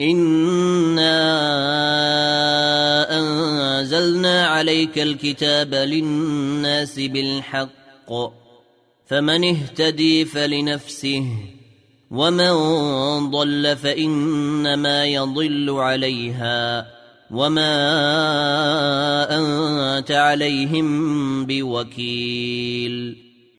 إنا أنزلنا عليك الكتاب للناس بالحق فمن اهتدي فلنفسه ومن ضل فإنما يضل عليها وما أنت عليهم بوكيل